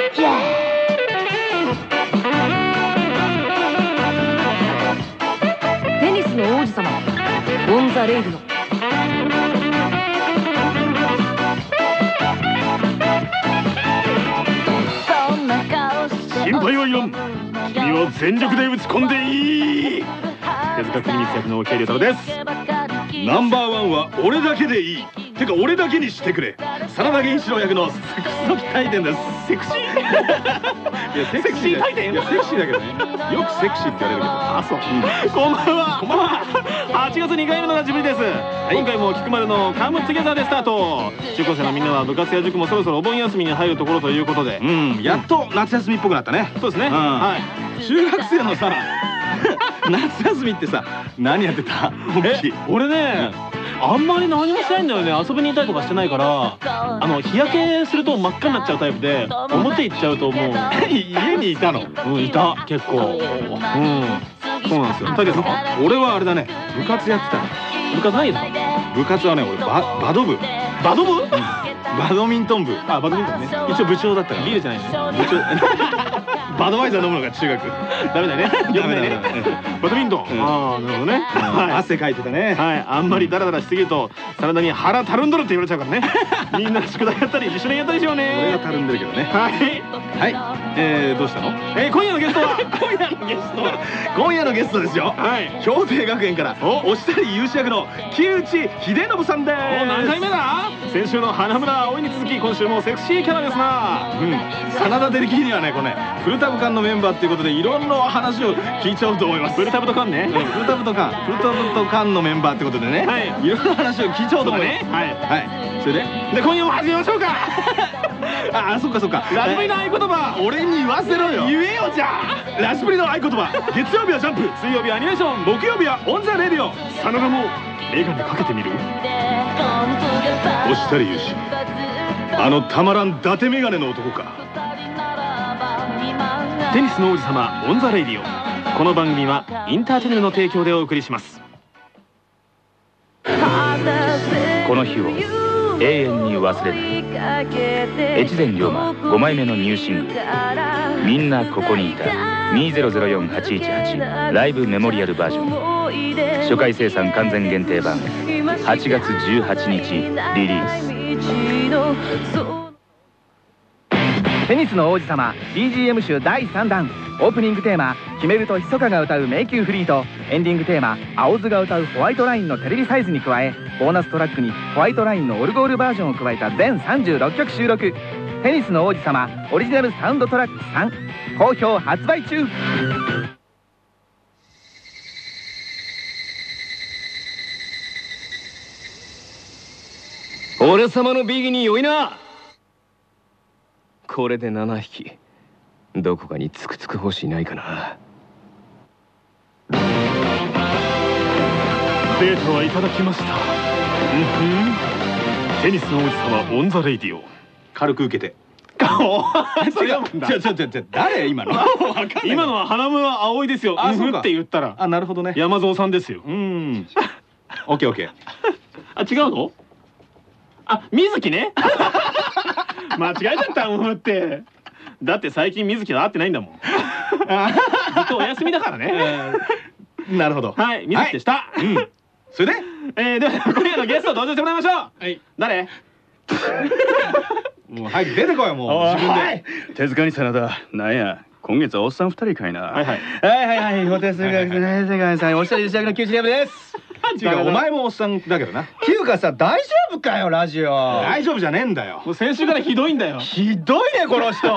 テニスの王子様。 on the Radio心配はいらん。君は全力で打ち込んでいい。手塚国光役の置鮎龍太郎です。ナンバーワンは俺だけでいい。てか俺だけにしてくれ。真田源一郎役のセクシー回転です。セクシー。いやセクシー回転いやセクシーだけどね。よくセクシーって言われるけどあそう、こんばんは。こんばんは。8月2回目のラジブリです、今回も菊丸のカムツゲザーでスタート。中高生のみんなは部活や塾もそろそろお盆休みに入るところということで。うんやっと夏休みっぽくなったね。そうですね、うん。はい。中学生のさ 夏休みってさ何やってた？俺ね、あんまり何もしてないんだよね。遊びに行ったりとかしてないからあの日焼けすると真っ赤になっちゃうタイプで表行っちゃうともう 家にいたの。うんいた結構。うん。そうなんですよ。武さんは俺はあれだね。部活やってたの。部活ないですか部活はね俺ババド部。バド部？バドミントン部。あバドミントンね。一応部長だったから。ビールじゃないね。部長 バドワイザー飲むのが中学。ダメだよね。よくないね。バドミントン。うん。ああなるほどね。はい。汗かいてたね。はい、あんまりダラダラしすぎると真田に腹たるんどるって言われちゃうからね。みんな宿題やったり一緒にやったりしよう俺ねがたるんでるけどね。はい。はい。えー、どうしたの？えー今夜のゲストは？今夜のゲストは？今夜のゲストですよ。はい。氷定学園からお。押したり勇士役の木内秀信さんです。お何回目だ？先週の花村葵に続き今週もセクシーキャラですな。うん。真田デリキにはねこれねフルタブ館のメンバーっていうことでいろんな話を聞いちゃおうと思います。ブルタブとカンね。うんフルタブと館フルタブと館のメンバーってことでね、はい。いろんな話を聞いちゃおうと思います。そうだね。はい。それで？で今夜も始めましょうか。ああそっかそっか。ラジブリの合言葉。俺に言わせろよ。言えよじゃあ。ラジブリの合言葉。月曜日はジャンプ。水曜日アニメーション。木曜日はオンザレディオ。真田も映画にかけてみる？押したり勇士あのたまらん伊達メガネの男かテニスの王子様 on the Radio。この番組はインターチャネルの提供でお送りします。この日を永遠に忘れない越前リョーマ5枚目のニューシングル「みんなここにいた2004-818ライブメモリアルバージョン」初回生産完全限定版8月18日リリース。テニスの王子様 BGM 集第3弾。オープニングテーマ「決めるとひそかが歌う迷宮フリー」とエンディングテーマ「青津が歌うホワイトライン」のテレビサイズに加えボーナストラックにホワイトラインのオルゴールバージョンを加えた全36曲収録。テニスの王子様オリジナルサウンドトラック3好評発売中。俺様のビギに酔いな。これで7匹。どこかにつくつく星いないかな。データはいただきました。うんふん。テニスの王子様 on the Radio。軽く受けて。顔違う。違う違う違う。誰？今の 今のは花村葵ですよ。あそうって言ったら。あなるほどね。山蔵さんですよ。うん。オッケーオッケー。あ違うの？あ水木ね 間違えちゃったうんって。だって最近水木と会ってないんだもん。ずっとお休みだからね。なるほど。はい水木でした、うん。それで？えー、では今夜のゲスト登場してもらいましょう。はい。誰？もう早く出てこいよもう。自分で。手塚に真田なんや。今月はおっさん二人かいな。はいはい。はいはいはい。お手数がおっしゃる役の九一レブです違う。お前もおっさんだけどな。ていうかさ大丈夫かよラジオ。大丈夫じゃねえんだよ。もう先週からひどいんだよ。ひどいねこの人。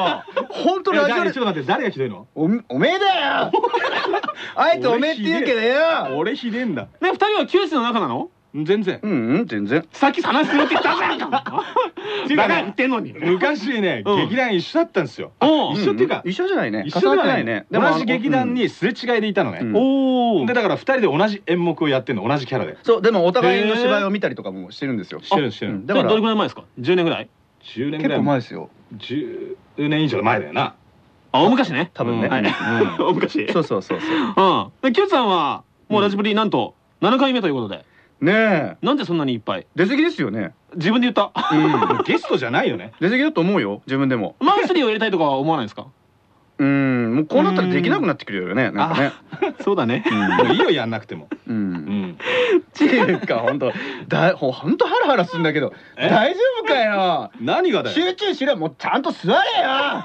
本当えラジオで。誰ちょっと待って誰がひどいの？おおめえだよ。あえておめえって言うけどよ。俺ひでえんだ。ね二人は九州の中なの？全然。うんうん全然。さっき話するって言ったじゃん。かだから言ってんのに。昔ねうん。劇団一緒だったんですよ。おう一緒っていうか一緒じゃないね。一緒ではない。ね同じ劇団にすれ違いでいたのね。うん。おおでだから二人で同じ演目をやってんの。同じキャラで。そう。でもお互いの芝居を見たりとかもしてるんですよ。してるしてる。うん。だからどれぐらい前ですか？10年ぐらい？10年ぐ結らい構前ですよ。10年以上前だよな。あ大昔ね。多分ね。はい。大昔。そうそうそうそう。うん。でキュウさんはもうラジブリなんと7回目ということでねえ。なんでそんなにいっぱい？出過ぎですよね。自分で言った。うん。ゲストじゃないよね。出過ぎだと思うよ自分でも。マンスリーを入れたいとかは思わないですか？うん。もうこうなったらできなくなってくるよねなんかね。そうだね。もういいよやんなくても。うん。ううん。んっていうか本当だほ本当ハラハラするんだけどえ？大丈夫かよ。何がだよ？集中しろもうちゃんと座れよ。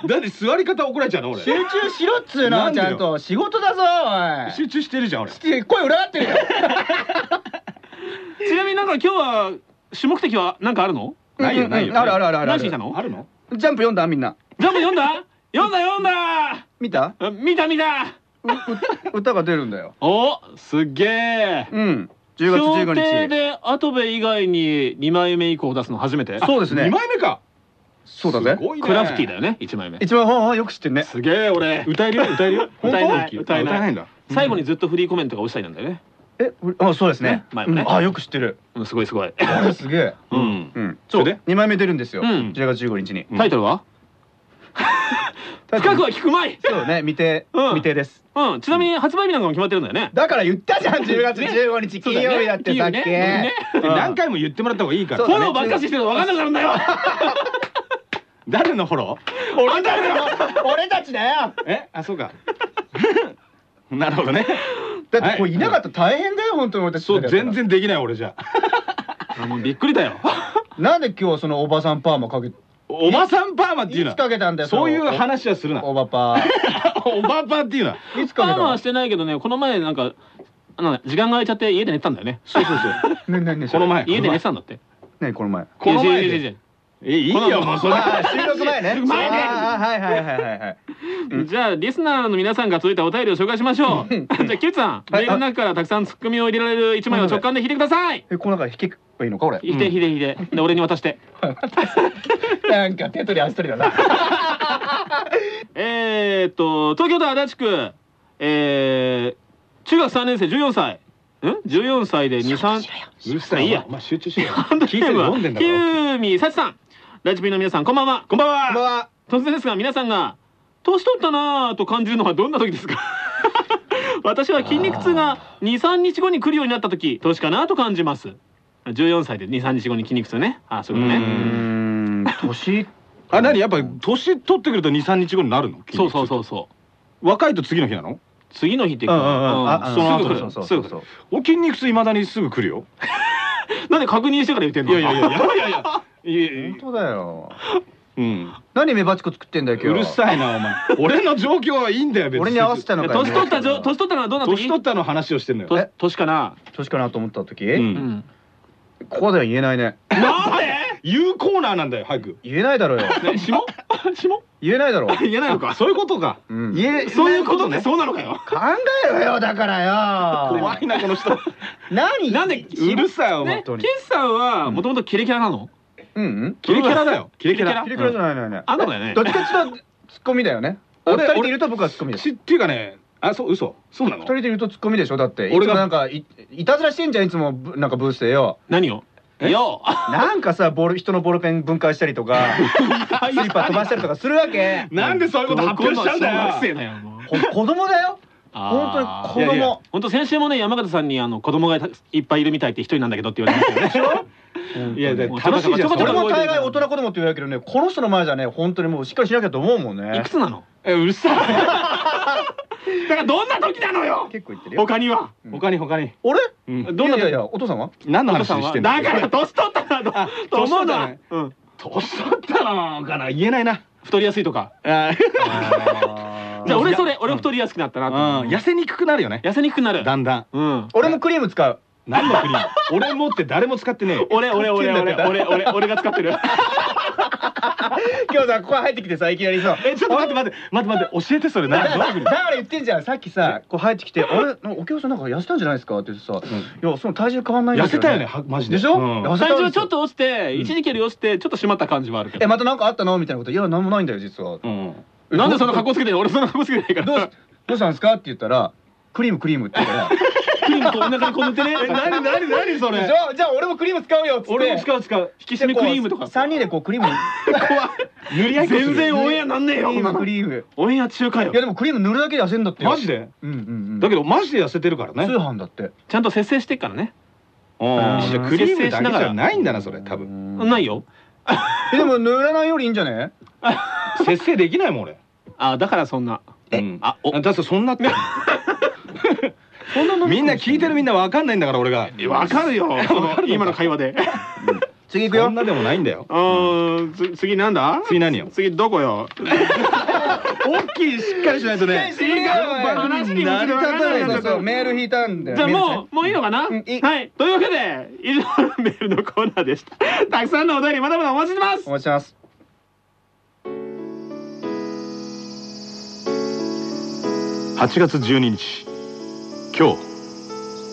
だって座り方怒られちゃうの俺。集中しろっつうのちゃんと。仕事だぞおい。集中してるじゃん俺。声裏がってるよか今日は主目的は何かあるの？ないよないよ。あるあるあるある。何してきたの？あるの？ジャンプ読んだ？みんな。ジャンプ読んだ？読んだ読んだ！見た？あ見た見た！歌が出るんだよ。おすっげえうん。10月協定15日でアトベ以外に2枚目以降出すの初めて？2そうですね。枚目か。そうだね。クラフティだよね1枚目。一番ほんよく知ってんね。すげえ俺。歌えるよ歌えるよ。歌えない 歌えない。あ歌えないんだ。最後にずっとフリーコメントがおっしゃいなんだよねえうあそうですね。あよく知ってる。うんすごいすごい。すげえ。うん。うん。それで2枚目出るんですよ。うん。10月15日に。タイトルは？深くは聞くまい。そうね未定うん。未定です。うん。ちなみに発売日なんかも決まってるんだよね。だから言ったじゃん10月ね。15日金曜日だってさっき。何回も言ってもらった方がいいからフォローばっかししてると分かんなくなるんだよ。誰のフォロ俺たち俺たちだよ。ーえ？あそうか。なるほどねだってこれいなかったら大変だよ本当に俺たちそう全然できない俺じゃ。あもうびっくりだよ。なんで今日そのおばさんパーマかけおばさんパーマっていうのいつかけたんだよそういうの話はするな。おおばパおばパーっていうのーいつかけたの？パーマはしてないけどねこの前なんか時間が空いちゃって家で寝てたんだよね。そうそうそう。ねねねこの前家で寝てたんだって。ねこの前。この前えいいよもう。それ収録前ね。前ね。はいはいはいはいはい。じゃあリスナーの皆さんが届いたお便りを紹介しましょう。じゃあキュウさんはい。メールの中からたくさんツッコミを入れられる一枚を直感で引いてください。えこの中で弾けばいいのか俺。引いて引いて引いて。で俺に渡して。なんか手取り足取りだな。えーっと東京都足立区。えー中学3年生14歳。ん？14歳で23うるさい。いいや。集中しろよ。ヒューミーサチさんラジピーの皆さんこんばんは。こんばんは。こんばんは。突然ですが皆さんが年取ったなぁと感じるのはどんな時ですか？私は筋肉痛が23日後に来るようになった時年かなと感じます。14歳で23日後に筋肉痛ね。あそういうことね。ん。年？あ何？やっぱ年取ってくると23日後になるの？そうそうそうそう。若いと次の日なの？次の日っていううんうんうん。かそうそうそうすぐ来るそうそうお筋肉痛いまだにすぐ来るよ。なんで確認してから言ってんの？いやいやいやいやいやいやいや本当だよ。うん。何メバチコ作ってんだよ今日。うるさいなお前。俺の状況はいいんだよ別に。俺に合わせたのかよ年取ったじょ年取ったのはどんな時？年取ったの話をしてんのよ。と年かな？年かなと思った時、うん。うんここでは言えないね。なんで？言うコーナーなんだよ早く。言えないだろうよ。ね下？下？言えないだろう、言えないのか？そういうことか。うん、言えそういうことね。そうなのかよ。考えろよだからよ。怖いなこの人。何？なんで？うるさいお前。ね？ケンさんはもともとキレキャラなの？うんうん。キレキャラだよ。キレキャラ。キレキャラ。じゃないのよね。あんただよねどっちかっていうとツッコミだよね。俺二人でいると僕はツッコミですしっていうかねあそう嘘。そうなの？二人でいるとツッコミでしょ。だって俺がなんかいいたずらしてんじゃんいつもぶなんかブースでよ。何を？え？よなんかさボール人のボールペン分解したりとか スリッパ飛ばしたりとかするわけ。なんでそういうこと発表しちゃうんだよ。小学生だよもう。ほ 子供だよ本当に子供。本当先週もね山形さんにあの子供がいっぱいいるみたいって一人なんだけどって言われましたよね。いや楽しいじゃん。俺も大概大人子供って言うけどねこの人の前じゃね本当にもうしっかりしなきゃと思うもんね。いくつなの？えうるさい。だからどんな時なのよ？結構言ってるよ。他には。他に他に。俺？うん。どんないやいやお父さんは？何の話してんの？だから年取ったなとあと思う？な年取ったね。う？ん。年取ったのかな？言えないな。太りやすいとか。あじゃあ俺それ俺太りやすくなったなと。痩せにくくなるよね。痩せにくくなる。だんだん。うん。俺もクリーム使う。何のクリーム？俺もって誰も使ってねえよ。俺俺俺俺俺俺俺が使ってる。今日さここ入ってきてさいきなりさえちょっと待って待って待って待って教えてそれだから何どうだから言ってんじゃん。さっきさこう入ってきて「あれ？なんかお客さんなんか痩せたんじゃないですか?」って言ってさ「いやその体重変わんないんですよ痩せたよねはマジで。でしょ？うん。痩せたんですよ。体重ちょっと落ちて一時期より落ちてちょっと締まった感じはあるけど。えまたなんかあったの？みたいなこと「いやなんもないんだよ実は」うんなんでそんな格好つけてんの？俺そんな格好つけてないから。どうしどうしたんですか?」って言ったら「クリームクリーム」って言ったら。クリームこうお腹にこう塗ってね。え何何何それ？じゃあじゃあ俺もクリーム使うよっつって。俺も使う使う。引き締めクリームとか。3人でこうクリーム。塗り合いっこする。全然オンエアなんねえよ。クリームクリーム。オンエア中かよ。いや。でもクリーム塗るだけで痩せんだってよ。マジで？うんうんうん。だけどマジで痩せてるからね。通販だって。ちゃんと節制してっからね。うん。うん。じゃあクリームだけじゃないんだなそれ多分。ないよ。えでも塗らないよりいいんじゃね？節制できないもん俺。あだからそんな。うん。あお。だってそんなって。みんな聞いてるみんなわかんないんだから俺が。わかるよ。今の会話で。次行くよ。そんなでもないんだよ。うーん。つ次なんだ？次何よ？次どこよ？大きいしっかりしないとね。違う話に成り立たないそうメール引いたんだよ。じゃあもうもういいのかな？はい。というわけで以上のメールのコーナーでした。たくさんのお便りまだまだお待ちしてます。お待ちしてます8月12日。今日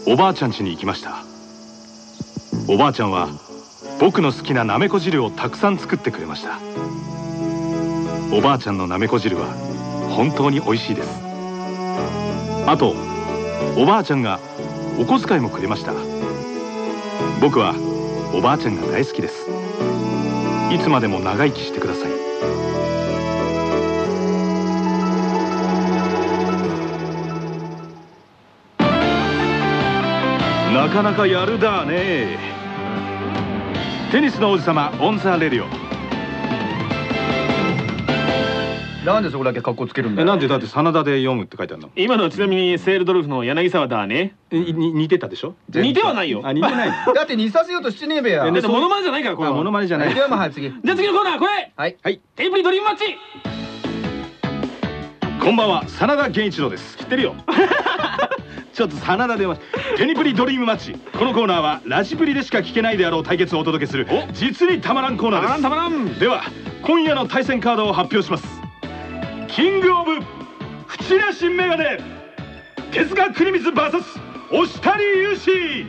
おばあちゃん家に行きました。おばあちゃんは僕の好きななめこ汁をたくさん作ってくれました。おばあちゃんのなめこ汁は本当に美味しいです。あとおばあちゃんがお小遣いもくれました。僕はおばあちゃんが大好きです。いつまでも長生きしてください。なかなかやるだーね。テニスの王子様 on the Radio。なんでそこだけ格好つけるんだよ。えなんでだって真田で読むって書いてあるの。今のちなみにセールドルフの柳沢だね。えに似てたでしょ？似てはないよ。あ似てないの？だって似させようとしてねえべや。だってモノマネじゃないからこれモノマネじゃない。ではまあはい次。じゃあ次のコーナーこれ。はい。はい。テニプリドリームマッチこんばんは真田源一郎です。知ってるよ ちょっと真田出ましテニプリドリームマッチ。このコーナーはラジプリでしか聞けないであろう対決をお届けする実にたまらんコーナたまらんたーまらん。ですでは今夜の対戦カードを発表します。キングオブ淵田新メガネ。手塚国光 VS 押谷雄志伊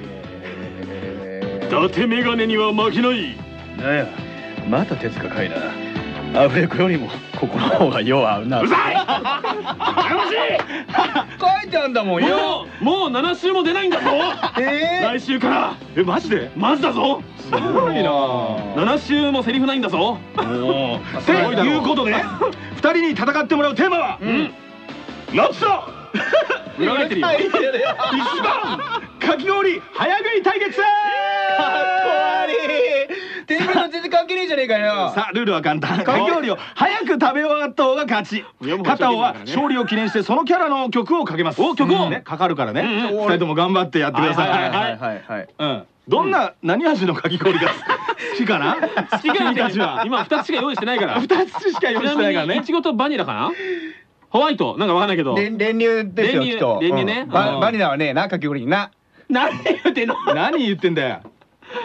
達メガネには負けない。なんやまた手塚かいなアフレコよりもここの方がよう合うな。うざい！楽し書いてあんだもんいよ。もうもう7週も出ないんだぞ！え来週から。えマジで？マジだぞ！すごいな。7週もセリフないんだぞ！おおということで二人に戦ってもらうテーマは？うん。夏だ！裏返ってるよ。一番かき氷早食い対決テーブルと全然関係ねえじゃねえかよ。さあルールは簡単。かき氷を早く食べ終わった方が勝ち。片方は勝利を記念してそのキャラの曲をかけます。お曲をねかかるからね二人とも頑張ってやってください。はいはいはいうん。どんな何味のかき氷が好きかな？好きか君たちは。今2つしか用意してないから。二つしか用意してないからね。いちごとバニラかな？ホワイト。なんかわかんないけど。練練乳ですよ練乳きっと。練乳ね。うん。バニラはねえなかき氷にな。何言ってんの何言ってんだよ。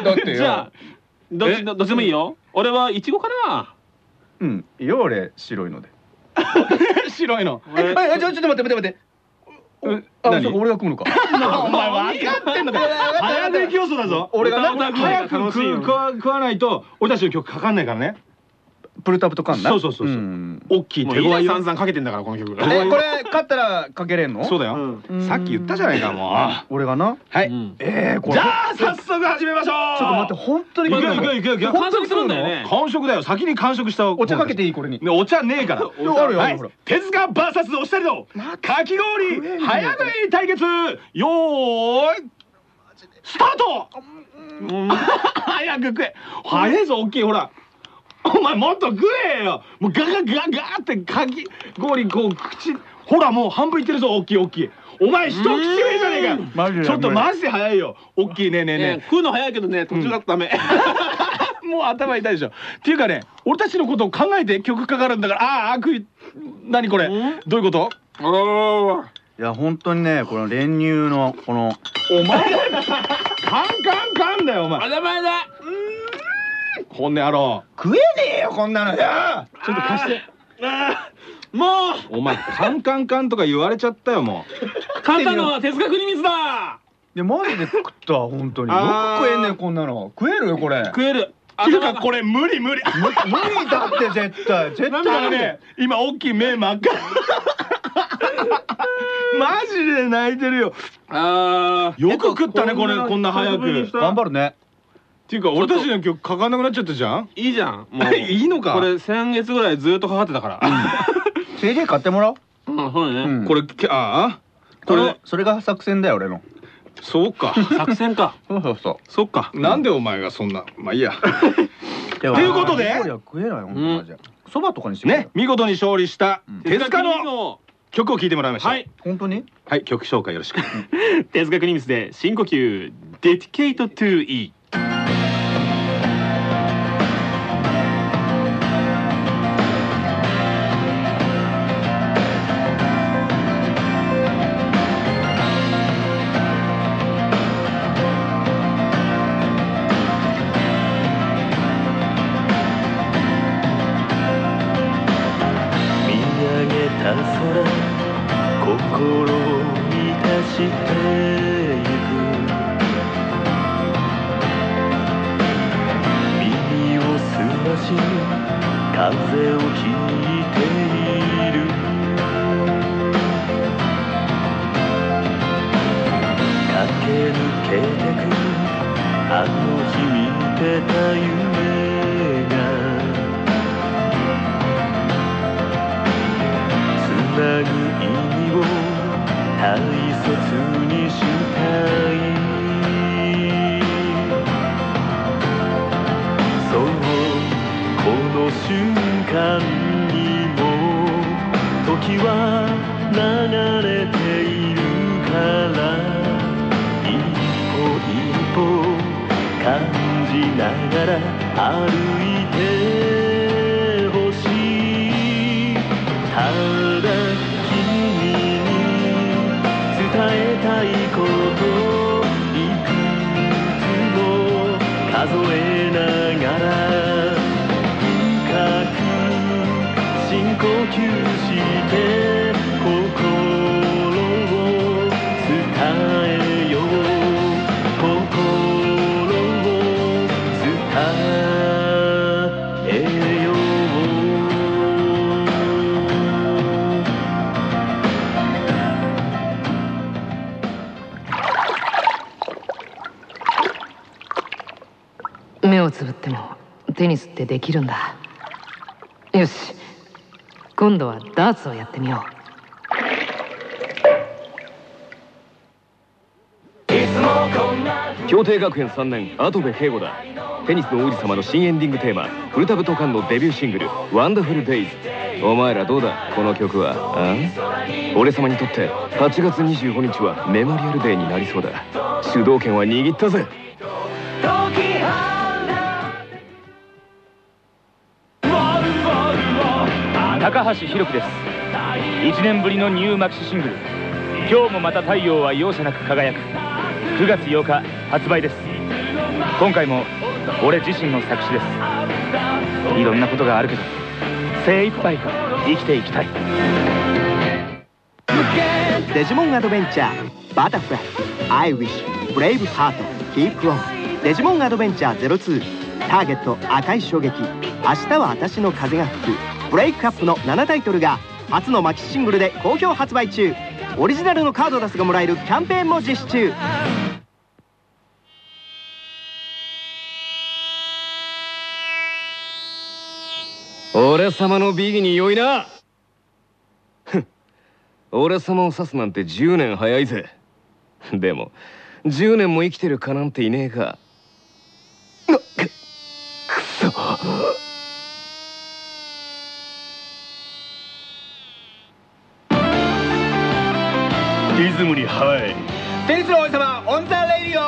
だってよ。じゃあどっえ？ちどっちでもいいよ俺はいちごかなうん。いいよ俺白いので。白いの。え？あちょちょっと待って待って待って。うんあ何？そうか俺が組むのか。お前分かってんのか。早食い競争だぞ。俺が早く食わないと俺たちの曲かかんないからねプルタブとかんな？そうそうそうそう。ん。大きいもういいや手強いよ散々かけてんだからこの曲。えこれ勝ったらかけれんの？そうだよ。うん。さっき言ったじゃないかもう。俺がな？はい。うん。えーこれ。じゃあ早速始めましょう。ちょっと待って本当に行くよ行くよ行くよ行くよ。完食するんだよね。完食だよ先に完食したお茶かけていいこれに。ねお茶ねえから。いやあるよあはい。るよほら。手塚 VS お二人のかき氷早食い対決。よーい。スタート。早く食え。早いぞ大きいほらお前もっと食えよ。もうガガガガーってかき氷こう口ほらもう半分いってるぞ大きい大きい。お前一口目じゃねえか。マジで。ちょっとマジで早いよ。大きいねえねえね食うの早いけどね途中だとダメもう頭痛いでしょ。っていうかね、俺たちのことを考えて曲かかるんだから、ああ、悪意、何これ？ん？どういうこと？いや本当にねこの練乳のこのお前、カンカンカンだよ、お前。あだまだこんな野郎。食えねえよこんなのよ。ちょっと貸して。もう。お前カンカンカンとか言われちゃったよも勝ったのは手塚国光だ。でマジで食った本当に。よく食えんねんこんなの。食えるよこれ。食える。っていうか、これ無理無理。無理だって絶対。絶対あのね、今大きい目真っ赤。マジで泣いてるよ。あー。よく食ったね、これ、こんな早く。っ頑張るねっていうか俺たちの曲かかんなくなっちゃったじゃん？いいじゃん。もう。いいのか？これ先月ぐらいずっとかかってたから。CD 買ってもらおう。うんそうだね。うん。これけああ？これ。それが作戦だよ俺の。そうか。作戦か。そうそうそそっか。なんでお前がそんなまあいいや。うということで食えない本当マジでそばとかにしてね見事に勝利したうん。手塚のの曲を聴いてもらいました。はい。本当に？はい曲紹介よろしく。手塚国光で深呼吸 Dedicate to E 瞬間にも時は流れているから一歩一歩感じながら歩いてほしい。ただ君に伝えたいこといくつも数え目をつぶってもテニスってできるんだ。よし。今度はダーツをやってみよ京帝学園3年跡部圭吾だ。テニスの王子様の新エンディングテーマ古田トカンのデビューシングル「ワンダフルデイズお前らどうだ？この曲は。あ？俺様にとって8月25日はメモリアルデーになりそうだ。主導権は握ったぜ。高橋宏樹です。1年ぶりのニューマキシシングル「今日もまた太陽は容赦なく輝く」9月8日発売です。今回も俺自身の作詞です。いろんなことがあるけど精一杯生きていきたい。デジモンアドベンチャー Butter-Fly I wish brave heart keep on。デジモンアドベンチャー02ターゲット赤い衝撃。明日は私の風が吹く。 Break up の7タイトルが初のマキシシングルで好評発売中。オリジナルのカードダスがもらえるキャンペーンも実施中。俺様の美技に酔いな。俺様を指すなんて10年早いぜ。でも10年も生きてるかなんていねえかくくそ。ズムにはい。テニスの王子様 on the Radio。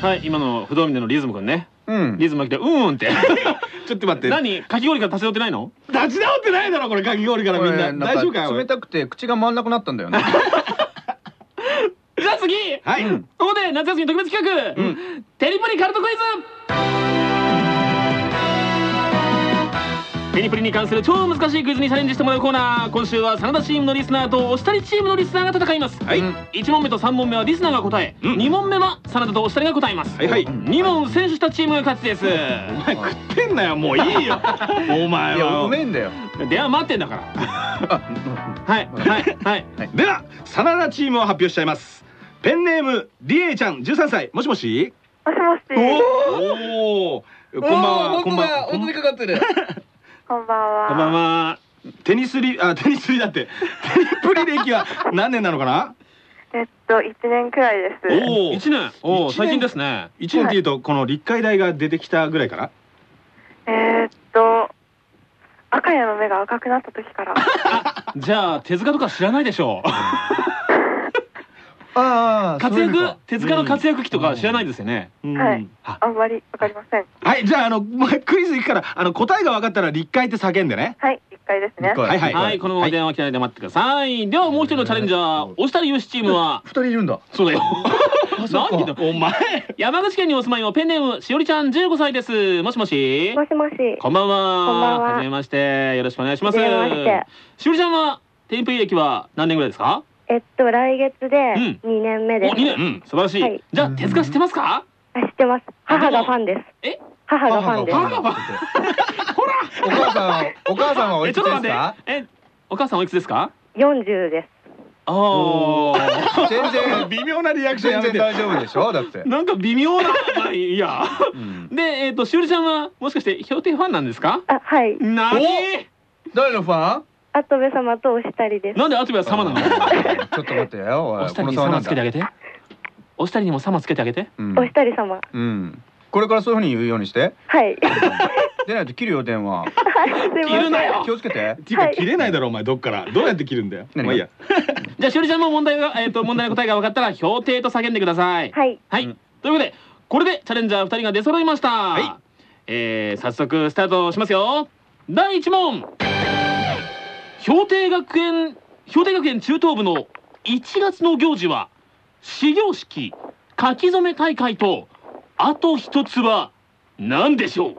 はい今の不動峰でのリズムくんね。うん。リズムが来てうーんって。ちょっと待って。何？かき氷から立ち寄ってないの？立ち直ってないだろこれかき氷からみんな。大丈夫かよ冷たくて口が回んなくなったんだよね。じゃあ次。はい、ここで夏休み特別企画、テニプリカルトクイズテニプリに関する超難しいクイズにチャレンジしてもらうコーナー今週は真田チームのリスナーとおしたりチームのリスナーが戦います、はい。1問目と3問目はリスナーが答え、うん。2問目は真田とおしたりが答えます、はいはい。2問選手したチームが勝ちです。お前食ってんなよもういいよ。お前いやうはめえんだよ。電話待ってんだから。はいはいはい。では真田チームを発表しちゃいます。ペンネームリエちゃん13歳。もしもし？もしもし。おおこんばんは。こんばんは。こんかかってる こんばんは。こんばんは。テニスリあテニスリだって。テニプリ歴は何年なのかな？えっと一年くらいです。おお一年。おお最近ですね。1年っていうとこの立海大が出てきたぐらいかなえーっと赤谷の目が赤くなった時から。じゃあ手塚とか知らないでしょう ああ活躍手塚の活躍期とか知らないですよねはい。あんまりわかりません。はいじゃああの クイズいくからあの答えが分かったら立海って叫んでねはい一回ですね。はいはいはい、このまま電話切らないで待ってください。ではもう一人のチャレンジャー、押したりよしチームは、二人いるんだそうだよ。何だ？お前。山口県にお住まいのペンネームしおりちゃん15歳です。もしもし？もしもし。こんばんは。こんばんははじめまして。よろしくお願いします。はじめましおりちゃんはテンプリ歴は何年ぐらいですか？えっと来月でうん二年目お、です。2年。うん、素晴らしい。はいじゃあ手塚知ってますか？あ知ってます。母がファンです。え？母がファンです。母がファンお母さんお母さんはおえ、いくつですか？え、お母さんおいくつですか？四十です。ああ。全然微妙なリアクションやめて全然大丈夫でしょ？だってなんか微妙な、まあいいや。うんで、えっ、と、しおりちゃんは、もしかして、氷定ファンなんですか？あはい。なに？誰のファン？跡部様とおしたりです。なんでアトビは様なの？ちょっと待ってよおいおしたりにこの差はなんだ様つけてあげて。おしたりにも様つけてあげて。うんおしたり様。うんこれからそういうふうに言うようにしてはい。出ないと切るよ電話はい。すいません。いるなよ気をつけてっていうか切れないだろお前どっからどうやって切るんだよ何が？まあいいや じゃあ、しおりちゃんも問題が、えっ、と、問題の答えが分かったら、氷定と叫んでください。はい。はい。うんということで、これでチャレンジャー2人が出揃いました。はいえー早速スタートしますよ。第1問。氷定学園、氷定学園中等部の1月の行事は、始業式、書き初め大会と、あと一つは何でしょう？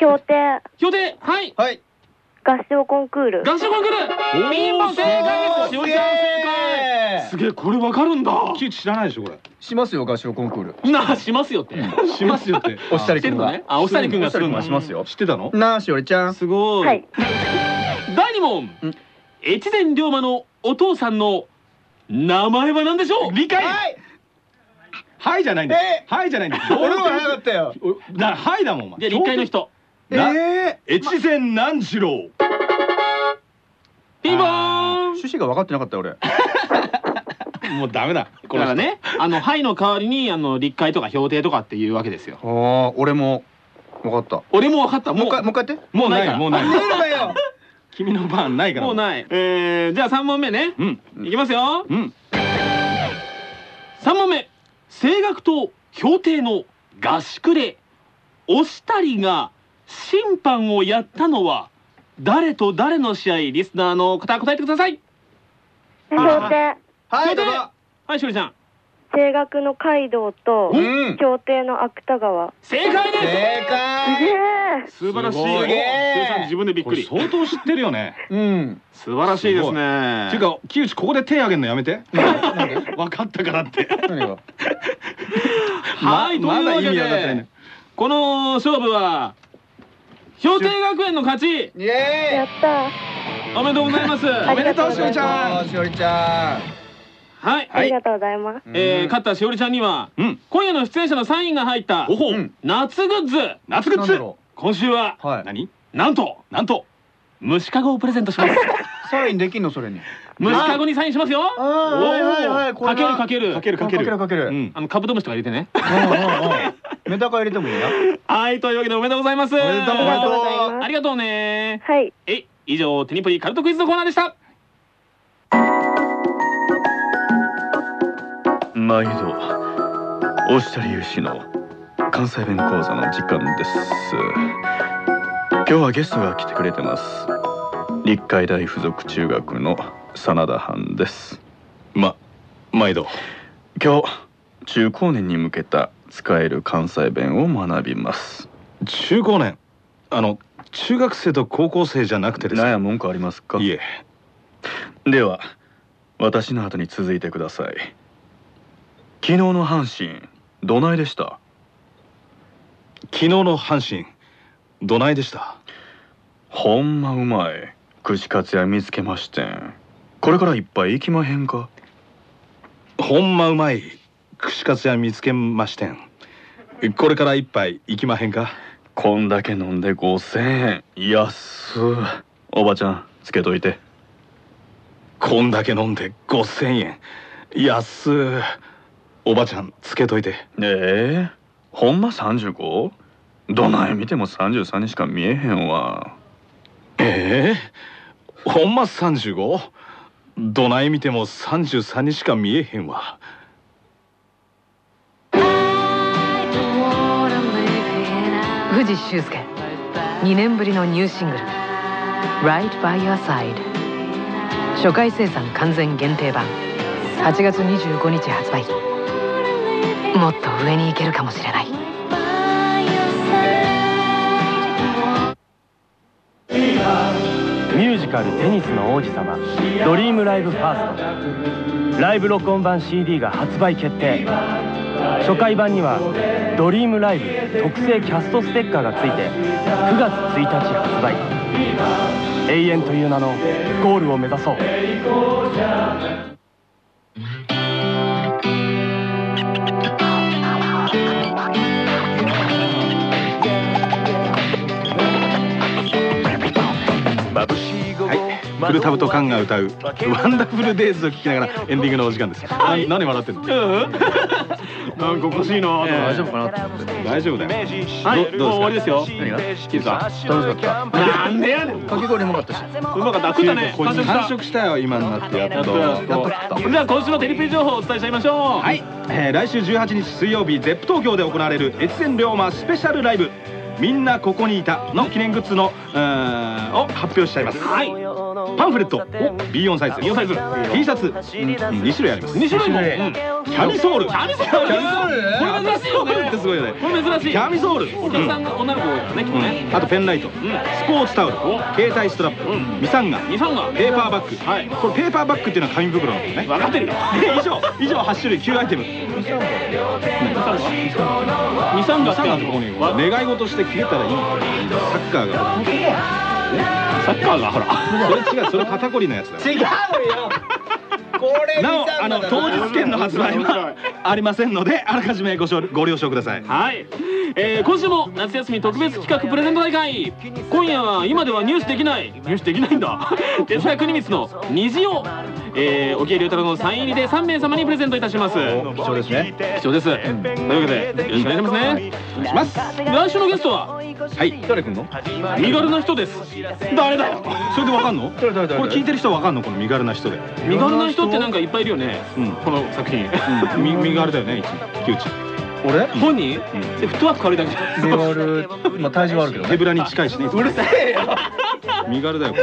氷定。氷定、はい。はい。合唱コンクール。合唱コンクール。ピンポン正解ですしおりちゃん正解すげえ、これわかるんだ。キウチ知らないでしょこれ。しますよ合唱コンクール。なあ、しますよって。しますよって。おしたりくんが。してるのね。あ、おしたりくんがするのしますよ知ってたの？なあしおりちゃん。すごい。はい。第2問うん。越前龍馬のお父さんの名前は何でしょう？理解。はい。はいじゃないんだよえはいじゃないんだよ 俺の方が早かったよ。おだからはいだもんじゃあ立会の人。なえ越前南次郎。ピンポーン。趣旨が分かってなかったよ俺。もうダメだ。この人だからねあの「はい」の代わりにあの立会とか評定とかっていうわけですよ。ああ俺も分かった。俺も分かった。もう一回もう一回やって。もうないもうない。ねえのかよ君の番ないから。もうない。えー、じゃあ3問目ね。うん。いきますよ。うん。3問目。声楽と評定の合宿で押したりが審判をやったのは誰と誰の試合？リスナーの方答えてください。氷定。氷定はいどうぞ。はいしおりちゃん声楽の街道とうん。氷定の芥川。正解です。正すげ解え。素晴らしいさん自分でびっこくり。れ相当知ってるよね。うん。素晴らしいですね。っていうか木内ここで手挙げるのやめて。分かったからって。何が？はい、というわけでね。この勝負は氷定学園の勝ち。イエやった。おめでとうございます。ありがとうしおりちゃん。しおりちゃはい、ありがとうございます。んえー、勝ったしおりちゃんにはうん。今夜の出演者のサインが入った夏グッズ。夏グッズ。今週は何？なんと。なんと。虫かごをプレゼントします。サインできんのそれに。虫かごにサインしますよ。はいはいはい。かけなるかける。かけるかける。かけるかける。うん。あのカブトムシとか入れてね。メダカ入れてもいいな。はいというわけでおめでとうございます。おめでとう。ありがとうございます。ありがとうね。はい。え以上テニプリカルトクイズのコーナーでした毎度押したりゆしの関西弁講座の時間です。今日はゲストが来てくれてます。立海大附属中学の真田藩です。ま毎度。今日中高年に向けた使える関西弁を学びます。中高年。あの中学生と高校生じゃなくてです何や文句ありますか？いえ。では私の後に続いてください昨日の阪神どないでした？昨日の阪神どないでした？ほんまうまい。串カツ屋見つけましてん。これからいっぱい行きまへんか？ほんまうまい。串カツ屋見つけましてん。これから一杯行きまへんか？こんだけ飲んで5000円。安っ。おばちゃんつけといて。こんだけ飲んで5000円。安っおばちゃんつけといて。ええほんま 35? どない見ても33にしか見えへんわ。ええほんま 35? どない見ても33にしか見えへんわ。藤修介2年ぶりのニューシングル「Right by Your Side」初回生産完全限定版8月25日発売もっと上に行けるかもしれない。ミュージカル「テニスの王子様ドリームライブファースト」ライブ録音版 CD が発売決定。初回版には「ドリームライブ」特製キャストステッカーがついて9月1日発売。永遠という名のゴールを目指そう。はい、フルタブとカンが歌う「ワンダフルデイズ」を聞きながらエンディングのお時間です。な何笑ってんの？なんかおかしいな。大丈夫かな？大丈夫だよ。はいもう終わりですよ。何が？いいですか？楽しかった。なんでやねん。かき氷うまかったし。うまかった。食ったね。完食した。完食したよ今になって。やっと。やっとやっとじゃあ今週のテレビ情報をお伝えしちゃいましょう。はい、えー来週18日水曜日 ZEP 東京で行われる越前龍馬スペシャルライブみんなここにいたの記念グッズのを発表しちゃいます。はい。パンフレット。B4 サイズ。B4 サイズ。T シャツ。2種類あります。2種類。もうん。キャミソール。キャミソール。キャミソール。これ珍しいよね。キャミソールってすごいよね。これ珍しい。キャミソール。お客さんが女の子多いからねきっとねあとペンライト、スポーツタオル、携帯ストラップ、ミサンガ、ミサンガ。ペーパーバッグ、はい。これペーパーバッグっていうのは紙袋なんですね。分かってるよ。以上。以上8種類。9アイテム。ミサンガ。ミサンガ。ってここに願い事して消えたらいい。サッカーが。サッカーがほら それ違うそれ肩こりのやつだよ。違うよこれなおあの当日券の発売はありませんのであらかじめごしょご了承ください。はい、えー、今週も夏休み特別企画プレゼント大会今夜は今では入手できない入手できないんだ哲学国光の虹を、えー、沖江龍太郎のサイン入りで3名様にプレゼントいたします貴重ですね。貴重です、というわけでよろしくお願いしますねお願いします。来週のゲストは？はい。誰来んの？身軽な人です誰だよそれでわかんの？これ聞いてる人わかんの？この身軽な人で。身軽な人ってなんかいっぱいいるよね、うんこの作品 み身軽だよね。木内。俺？本人、でフットワーク軽いだけじゃん身軽まあ体重はあるけど手ぶらに近いしね。うるさいよ。身軽だよ。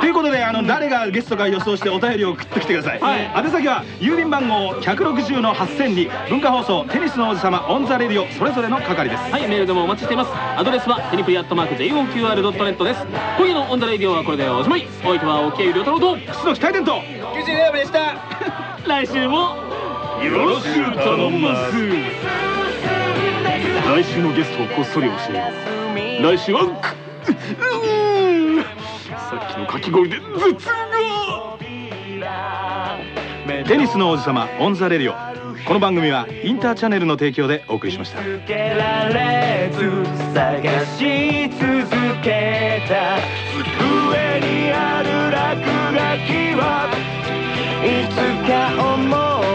ということであの誰がゲストか予想してお便りを送ってきてください。はい宛先は郵便番号160の8000に文化放送テニスの王子様 on the Radio それぞれの係です。はい、メールでもお待ちしています。アドレスはテニプリアットマーク JOQR.net です。今夜の on the Radio はこれでおしまい。お相手は置鮎龍太郎と、楠大典と90年でした来週もよろしく頼んます。来週のゲストをこっそり教えよう。来週はさっきのかき氷で頭痛が。テニスの王子様 on the Radio。この番組はインターチャネルの提供でお送りしました。続けられず探し続けた。机にある落書きはいつか思う。